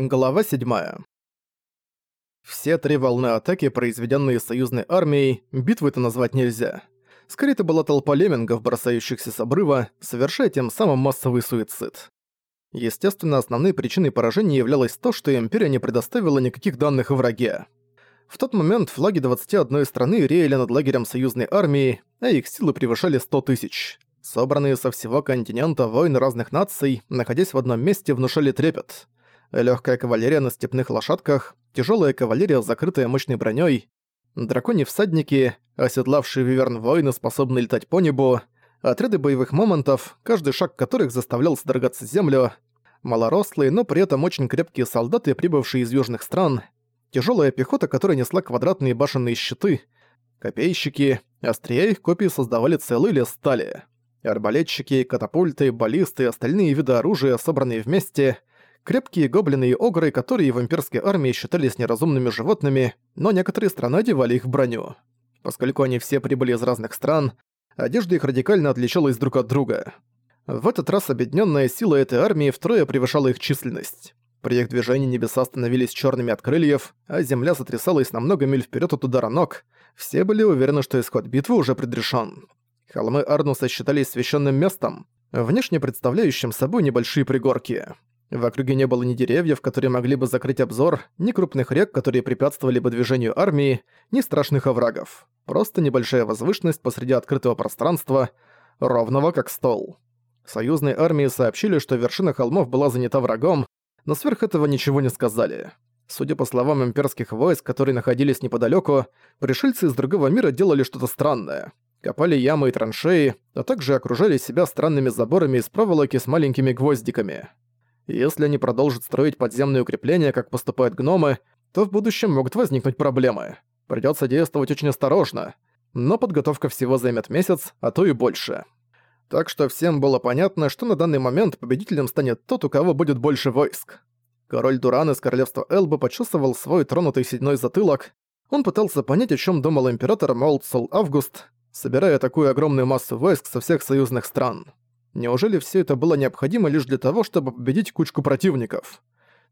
Глава 7. Все три волны атаки, произведенные союзной армией, битвы-то назвать нельзя. Скорее, это была толпа леммингов, бросающихся с обрыва, совершая тем самым массовый суицид. Естественно, основной причиной поражения являлось то, что Империя не предоставила никаких данных о враге. В тот момент флаги 21 страны реяли над лагерем союзной армии, а их силы превышали 100 тысяч. Собранные со всего континента воины разных наций, находясь в одном месте, внушали трепет – легкая кавалерия на степных лошадках, тяжелая кавалерия, закрытая мощной броней, драконьи всадники, оседлавшие виверн воины, способные летать по небу, отряды боевых моментов, каждый шаг которых заставлял содрогаться землю, малорослые, но при этом очень крепкие солдаты, прибывшие из южных стран, тяжелая пехота, которая несла квадратные башенные щиты, копейщики, острия их копий создавали целый лес стали. Арбалетчики, катапульты, баллисты и остальные виды оружия, собранные вместе, Крепкие гоблины и огры, которые в имперской армии считались неразумными животными, но некоторые страны одевали их в броню. Поскольку они все прибыли из разных стран, одежда их радикально отличалась друг от друга. В этот раз объединенная сила этой армии втрое превышала их численность. При их движении небеса становились черными от крыльев, а земля сотрясалась на много миль вперед от удара ног. Все были уверены, что исход битвы уже предрешен. Холмы Арнуса считались священным местом, внешне представляющим собой небольшие пригорки. В округе не было ни деревьев, которые могли бы закрыть обзор, ни крупных рек, которые препятствовали бы движению армии, ни страшных оврагов. Просто небольшая возвышенность посреди открытого пространства, ровного как стол. Союзной армии сообщили, что вершина холмов была занята врагом, но сверх этого ничего не сказали. Судя по словам имперских войск, которые находились неподалеку, пришельцы из другого мира делали что-то странное. Копали ямы и траншеи, а также окружали себя странными заборами из проволоки с маленькими гвоздиками. Если они продолжат строить подземные укрепления, как поступают гномы, то в будущем могут возникнуть проблемы. Придётся действовать очень осторожно. Но подготовка всего займет месяц, а то и больше. Так что всем было понятно, что на данный момент победителем станет тот, у кого будет больше войск. Король Дуран из королевства Элбы почувствовал свой тронутый седьной затылок. Он пытался понять, о чём думал император Молдсол Август, собирая такую огромную массу войск со всех союзных стран. Неужели все это было необходимо лишь для того, чтобы победить кучку противников?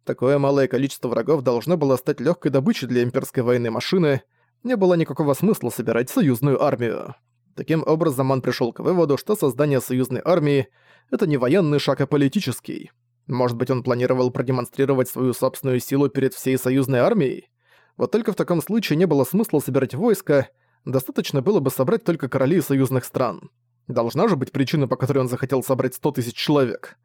Такое малое количество врагов должно было стать легкой добычей для имперской военной машины, не было никакого смысла собирать союзную армию. Таким образом, он пришел к выводу, что создание союзной армии — это не военный шаг, а политический. Может быть, он планировал продемонстрировать свою собственную силу перед всей союзной армией? Вот только в таком случае не было смысла собирать войска, достаточно было бы собрать только короли союзных стран. Должна же быть причина, по которой он захотел собрать 100 тысяч человек.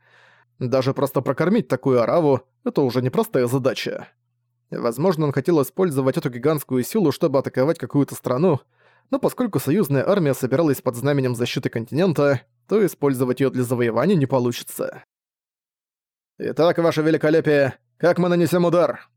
Даже просто прокормить такую араву – это уже непростая задача. Возможно, он хотел использовать эту гигантскую силу, чтобы атаковать какую-то страну, но поскольку союзная армия собиралась под знаменем защиты континента, то использовать её для завоевания не получится. «Итак, ваше великолепие, как мы нанесем удар?»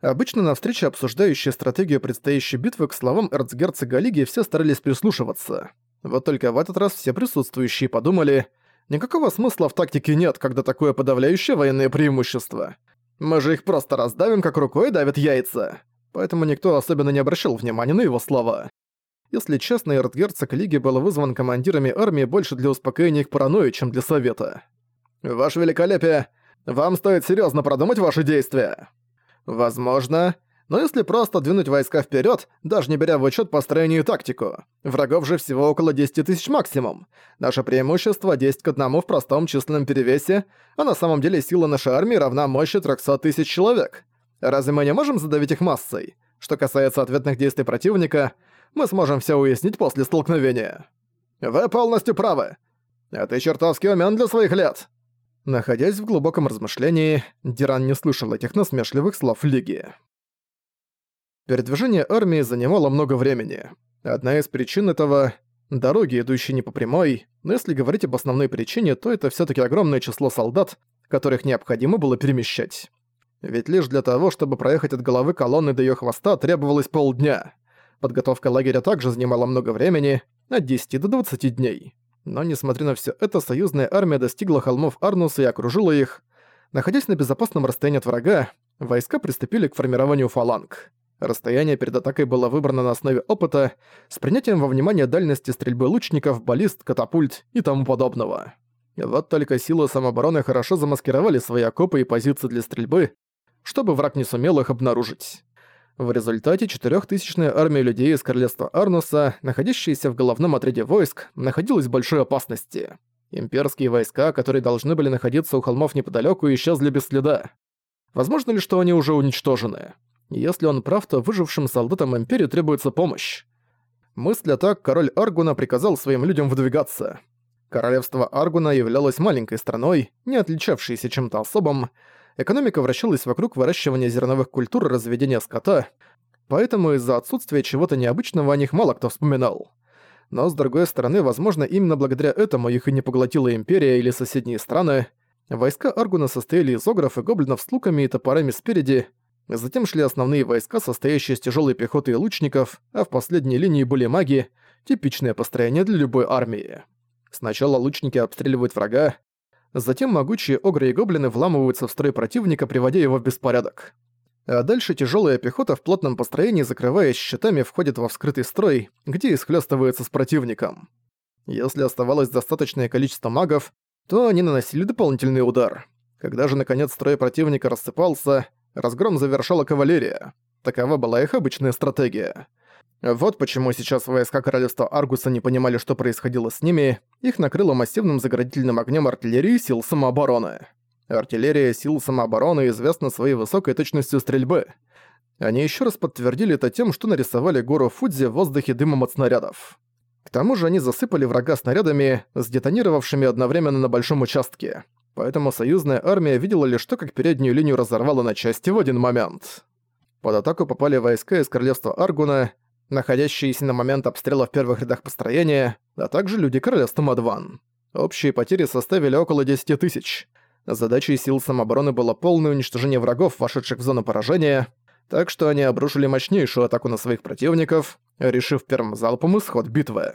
Обычно на встрече, обсуждающие стратегию предстоящей битвы, к словам эрцгерцога Лиги все старались прислушиваться. Вот только в этот раз все присутствующие подумали, никакого смысла в тактике нет, когда такое подавляющее военное преимущество. Мы же их просто раздавим, как рукой давят яйца. Поэтому никто особенно не обращал внимания на его слова. Если честно, эрцгерцог Лиги был вызван командирами армии больше для успокоения их паранойи, чем для совета. «Ваше Великолепие, вам стоит серьезно продумать ваши действия». «Возможно, но если просто двинуть войска вперед, даже не беря в учет построение и тактику, врагов же всего около 10 тысяч максимум. Наше преимущество 10 к 1 в простом численном перевесе, а на самом деле сила нашей армии равна мощи 300 тысяч человек. Разве мы не можем задавить их массой? Что касается ответных действий противника, мы сможем все уяснить после столкновения. Вы полностью правы. А ты умен для своих лет. Находясь в глубоком размышлении, Диран не слышал этих насмешливых слов Лиги. Передвижение армии занимало много времени. Одна из причин этого — дороги, идущие не по прямой, но если говорить об основной причине, то это все таки огромное число солдат, которых необходимо было перемещать. Ведь лишь для того, чтобы проехать от головы колонны до ее хвоста, требовалось полдня. Подготовка лагеря также занимала много времени, от 10 до 20 дней. Но несмотря на все это, союзная армия достигла холмов Арнуса и окружила их. Находясь на безопасном расстоянии от врага, войска приступили к формированию фаланг. Расстояние перед атакой было выбрано на основе опыта, с принятием во внимание дальности стрельбы лучников, баллист, катапульт и тому подобного. Вот только силы самообороны хорошо замаскировали свои окопы и позиции для стрельбы, чтобы враг не сумел их обнаружить. В результате четырехтысячная армия людей из королевства Арнуса, находящаяся в головном отряде войск, находилась в большой опасности. Имперские войска, которые должны были находиться у холмов неподалеку, исчезли без следа. Возможно ли, что они уже уничтожены? Если он прав, то выжившим солдатам Империи требуется помощь. Мысль так, король Аргуна приказал своим людям выдвигаться. Королевство Аргуна являлось маленькой страной, не отличавшейся чем-то особым. Экономика вращалась вокруг выращивания зерновых культур и разведения скота, поэтому из-за отсутствия чего-то необычного о них мало кто вспоминал. Но с другой стороны, возможно, именно благодаря этому их и не поглотила Империя или соседние страны. Войска Аргуна состояли из огров и гоблинов с луками и топорами спереди, затем шли основные войска, состоящие из тяжелой пехоты и лучников, а в последней линии были маги, типичное построение для любой армии. Сначала лучники обстреливают врага, затем могучие огры и гоблины вламываются в строй противника, приводя его в беспорядок. А дальше тяжелая пехота в плотном построении, закрываясь щитами, входит во вскрытый строй, где исхлёстывается с противником. Если оставалось достаточное количество магов, то они наносили дополнительный удар. Когда же наконец строй противника рассыпался, разгром завершала кавалерия. Такова была их обычная стратегия. Вот почему сейчас войска королевства Аргуса не понимали, что происходило с ними, их накрыло массивным заградительным огнем артиллерии сил самообороны. Артиллерия сил самообороны известна своей высокой точностью стрельбы. Они еще раз подтвердили это тем, что нарисовали гору Фудзи в воздухе дымом от снарядов. К тому же они засыпали врага снарядами, сдетонировавшими одновременно на большом участке. Поэтому союзная армия видела лишь то, как переднюю линию разорвало на части в один момент. Под атаку попали войска из королевства Аргуна, находящиеся на момент обстрела в первых рядах построения, а также люди королевства Мадван. Общие потери составили около 10 тысяч. Задачей сил самообороны было полное уничтожение врагов, вошедших в зону поражения, так что они обрушили мощнейшую атаку на своих противников, решив первым залпом исход битвы.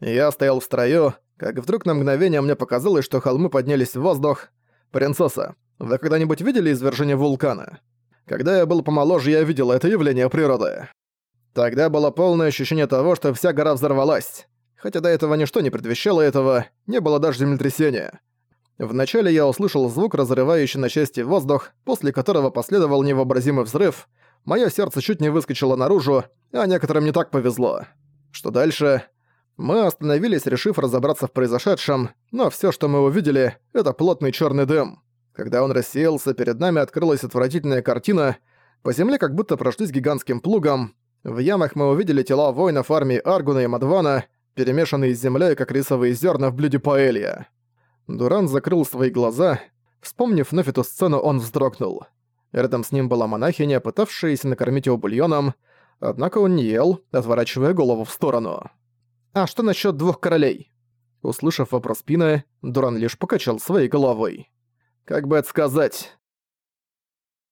Я стоял в строю, как вдруг на мгновение мне показалось, что холмы поднялись в воздух. «Принцесса, вы когда-нибудь видели извержение вулкана?» Когда я был помоложе, я видел это явление природы. Тогда было полное ощущение того, что вся гора взорвалась. Хотя до этого ничто не предвещало этого, не было даже землетрясения. Вначале я услышал звук, разрывающий на части воздух, после которого последовал невообразимый взрыв. Моё сердце чуть не выскочило наружу, а некоторым не так повезло. Что дальше? Мы остановились, решив разобраться в произошедшем, но всё, что мы увидели, это плотный чёрный дым. Когда он рассеялся, перед нами открылась отвратительная картина. По земле как будто прошлись гигантским плугом, в ямах мы увидели тела воинов армии Аргуна и Мадвана, перемешанные с землей, как рисовые зерна в блюде паэлья. Дуран закрыл свои глаза. Вспомнив вновь эту сцену, он вздрогнул. Рядом с ним была монахиня, пытавшаяся накормить его бульоном, однако он не ел, отворачивая голову в сторону. «А что насчет двух королей?» Услышав вопрос Пина, Дуран лишь покачал своей головой. «Как бы это сказать?»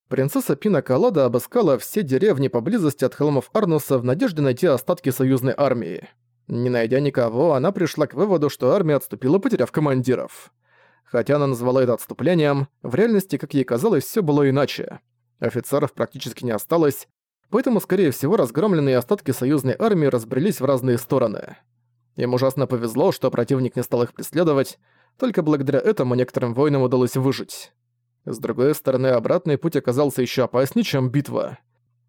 Принцесса Пина Колода обыскала все деревни поблизости от холмов Арнуса в надежде найти остатки союзной армии. Не найдя никого, она пришла к выводу, что армия отступила, потеряв командиров. Хотя она назвала это отступлением, в реальности, как ей казалось, все было иначе. Офицеров практически не осталось, поэтому, скорее всего, разгромленные остатки союзной армии разбрелись в разные стороны. Им ужасно повезло, что противник не стал их преследовать, только благодаря этому некоторым воинам удалось выжить. С другой стороны, обратный путь оказался еще опаснее, чем битва.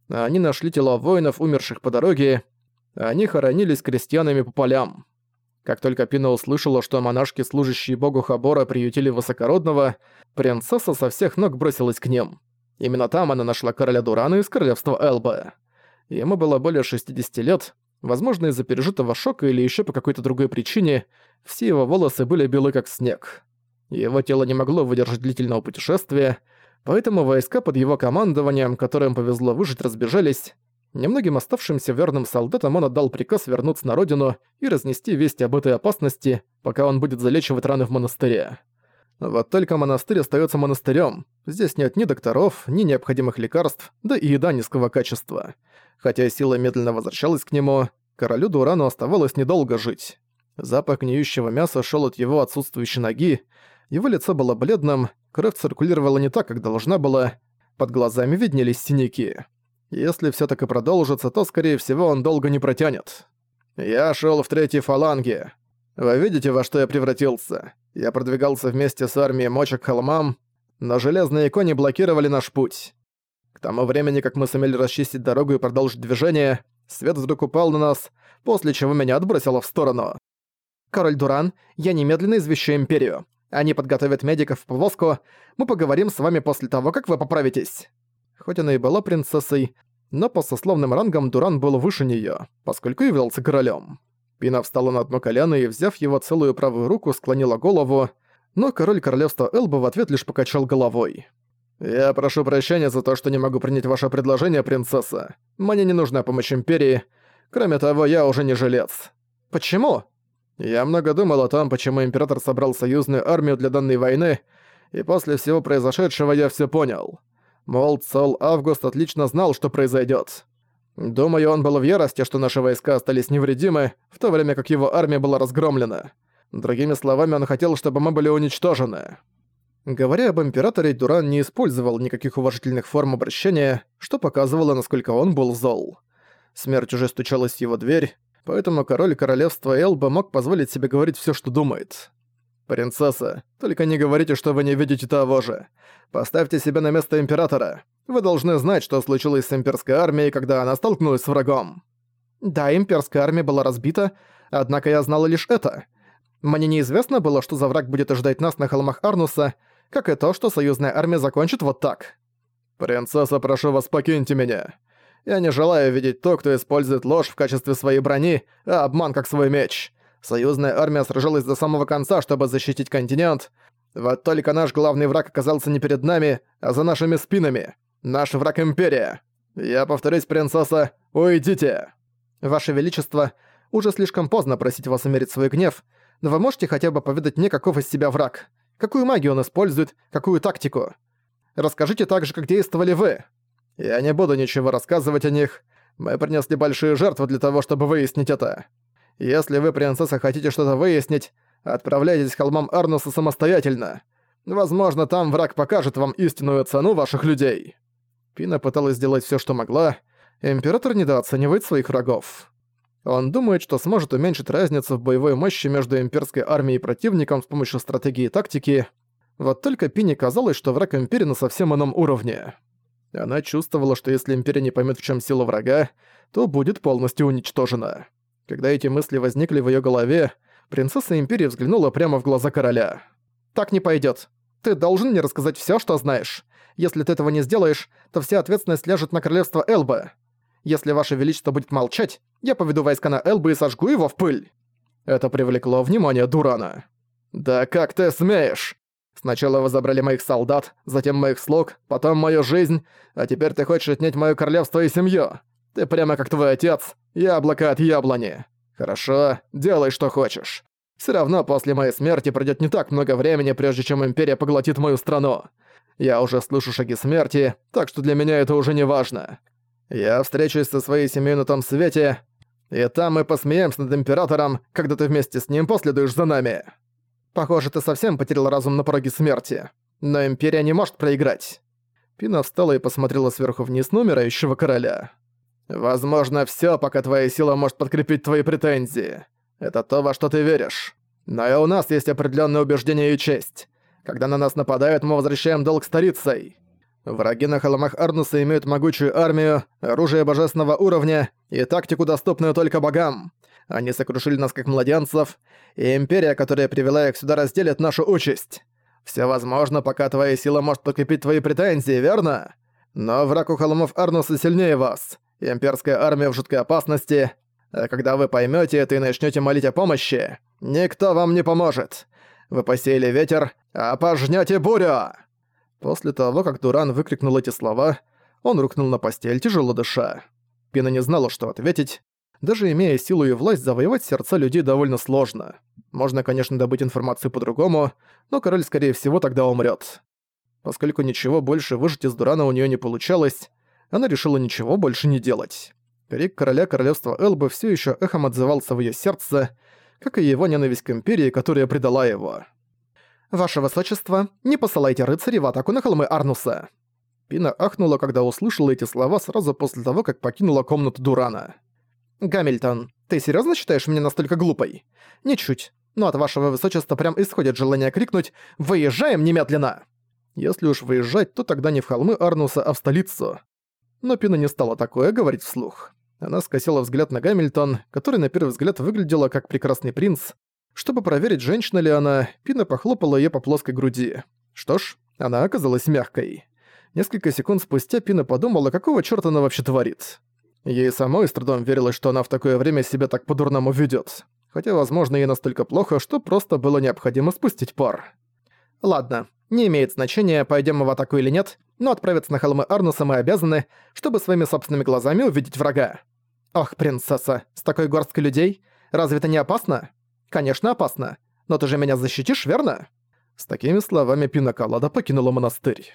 Они нашли тела воинов, умерших по дороге, они хоронились крестьянами по полям. Как только Пина услышала, что монашки, служащие богу Хабора, приютили высокородного, принцесса со всех ног бросилась к ним. Именно там она нашла короля Дурана из королевства Элба. Ему было более 60 лет, возможно, из-за пережитого шока или еще по какой-то другой причине, все его волосы были белы как снег. Его тело не могло выдержать длительного путешествия, поэтому войска под его командованием, которым повезло выжить, разбежались. Немногим оставшимся верным солдатам он отдал приказ вернуться на родину и разнести весть об этой опасности, пока он будет залечивать раны в монастыре. Вот только монастырь остается монастырем. Здесь нет ни докторов, ни необходимых лекарств, да и еда низкого качества. Хотя сила медленно возвращалась к нему, королю Дурану оставалось недолго жить. Запах гниющего мяса шел от его отсутствующей ноги, его лицо было бледным, кровь циркулировала не так, как должна была, под глазами виднелись синяки. Если все так и продолжится, то, скорее всего, он долго не протянет. Я шел в третьей фаланге. Вы видите, во что я превратился? Я продвигался вместе с армией Моча холмам. но железные кони блокировали наш путь. К тому времени, как мы сумели расчистить дорогу и продолжить движение, свет вдруг упал на нас, после чего меня отбросило в сторону. «Король Дуран, я немедленно извещу Империю. Они подготовят медиков в повозку, мы поговорим с вами после того, как вы поправитесь». Хоть она и была принцессой, но по сословным рангам Дуран был выше неё, поскольку являлся королем. Пина встала на одно колено и, взяв его целую правую руку, склонила голову, но король королевства Элба в ответ лишь покачал головой. «Я прошу прощения за то, что не могу принять ваше предложение, принцесса. Мне не нужна помощь Империи. Кроме того, я уже не жилец». «Почему?» Я много думал о том, почему Император собрал союзную армию для данной войны, и после всего произошедшего я все понял. Мол, Сол Август отлично знал, что произойдет. Думаю, он был в ярости, что наши войска остались невредимы, в то время как его армия была разгромлена. Другими словами, он хотел, чтобы мы были уничтожены. Говоря об Императоре, Дуран не использовал никаких уважительных форм обращения, что показывало, насколько он был зол. Смерть уже стучалась в его дверь, поэтому король королевства Элба мог позволить себе говорить все, что думает. «Принцесса, только не говорите, что вы не видите того же. Поставьте себя на место Императора. Вы должны знать, что случилось с имперской армией, когда она столкнулась с врагом». «Да, имперская армия была разбита, однако я знала лишь это. Мне неизвестно было, что за враг будет ожидать нас на холмах Арнуса, как и то, что союзная армия закончит вот так. «Принцесса, прошу вас, покиньте меня. Я не желаю видеть то, кто использует ложь в качестве своей брони, а обман как свой меч. Союзная армия сражалась до самого конца, чтобы защитить континент. Вот только наш главный враг оказался не перед нами, а за нашими спинами. Наш враг Империя. Я повторюсь, принцесса, уйдите!» «Ваше Величество, уже слишком поздно просить вас умерить свой гнев, но вы можете хотя бы поведать мне, каков из себя враг? Какую магию он использует, какую тактику? Расскажите так же, как действовали вы. Я не буду ничего рассказывать о них. Мы принесли большие жертвы для того, чтобы выяснить это. Если вы, принцесса, хотите что-то выяснить, отправляйтесь к холмам Арнуса самостоятельно. Возможно, там враг покажет вам истинную цену ваших людей». Пина пыталась сделать все, что могла. Император недооценивает своих врагов. Он думает, что сможет уменьшить разницу в боевой мощи между имперской армией и противником с помощью стратегии и тактики. Вот только Пине казалось, что враг Империи на совсем ином уровне. Она чувствовала, что если Империя не поймет, в чем сила врага, то будет полностью уничтожена. Когда эти мысли возникли в ее голове, принцесса Империи взглянула прямо в глаза короля. «Так не пойдет. Ты должен мне рассказать все, что знаешь. Если ты этого не сделаешь, то вся ответственность ляжет на королевство Элба. Если Ваше Величество будет молчать, я поведу войска на Элбы и сожгу его в пыль!» Это привлекло внимание Дурана. «Да как ты смеешь? Сначала вы забрали моих солдат, затем моих слуг, потом мою жизнь, а теперь ты хочешь отнять моё королевство и семью. Ты прямо как твой отец, яблоко от яблони. Хорошо, делай что хочешь. Все равно после моей смерти пройдет не так много времени, прежде чем Империя поглотит мою страну. Я уже слышу шаги смерти, так что для меня это уже не важно. Я встречусь со своей семьей на том свете, и там мы посмеемся над Императором, когда ты вместе с ним последуешь за нами. Похоже, ты совсем потерял разум на пороге смерти. Но Империя не может проиграть. Пина встала и посмотрела сверху вниз на умирающего короля. «Возможно, всё, пока твоя сила может подкрепить твои претензии. Это то, во что ты веришь. Но и у нас есть определённые убеждения и честь. Когда на нас нападают, мы возвращаем долг старицей. Враги на холмах Арнуса имеют могучую армию, оружие божественного уровня и тактику, доступную только богам. Они сокрушили нас как младенцев, и Империя, которая привела их сюда, разделит нашу участь. Все возможно, пока твоя сила может подкрепить твои претензии, верно? Но враг у холмов Арнуса сильнее вас. Имперская армия в жуткой опасности. А когда вы поймете это и начнете молить о помощи, никто вам не поможет. Вы посеяли ветер, а пожнете бурю!» После того, как Дуран выкрикнул эти слова, он рухнул на постель, тяжело дыша. Пина не знала, что ответить. Даже имея силу и власть, завоевать сердца людей довольно сложно. Можно, конечно, добыть информацию по-другому, но король, скорее всего, тогда умрет. Поскольку ничего больше выжить из Дурана у нее не получалось, она решила ничего больше не делать. Крик короля королевства Элбы все еще эхом отзывался в ее сердце, как и его ненависть к Империи, которая предала его. «Ваше высочество, не посылайте рыцарей в атаку на холмы Арнуса!» Пина ахнула, когда услышала эти слова сразу после того, как покинула комнату Дурана. «Гамильтон, ты серьезно считаешь меня настолько глупой?» «Ничуть. Но от вашего высочества прям исходит желание крикнуть «Выезжаем немедленно!» Если уж выезжать, то тогда не в холмы Арнуса, а в столицу. Но Пина не стала такое говорить вслух. Она скосила взгляд на Гамильтон, который на первый взгляд выглядела как прекрасный принц. Чтобы проверить, женщина ли она, Пина похлопала её по плоской груди. Что ж, она оказалась мягкой. Несколько секунд спустя Пина подумала, какого чёрта она вообще творит. Ей самой с трудом верилось, что она в такое время себя так по-дурному ведёт. Хотя, возможно, ей настолько плохо, что просто было необходимо спустить пар. Ладно, не имеет значения, пойдем мы в атаку или нет, но отправиться на холмы Арнуса мы обязаны, чтобы своими собственными глазами увидеть врага. Ох, принцесса, с такой горсткой людей? Разве это не опасно? Конечно, опасно. Но ты же меня защитишь, верно? С такими словами Пинаколада покинула монастырь.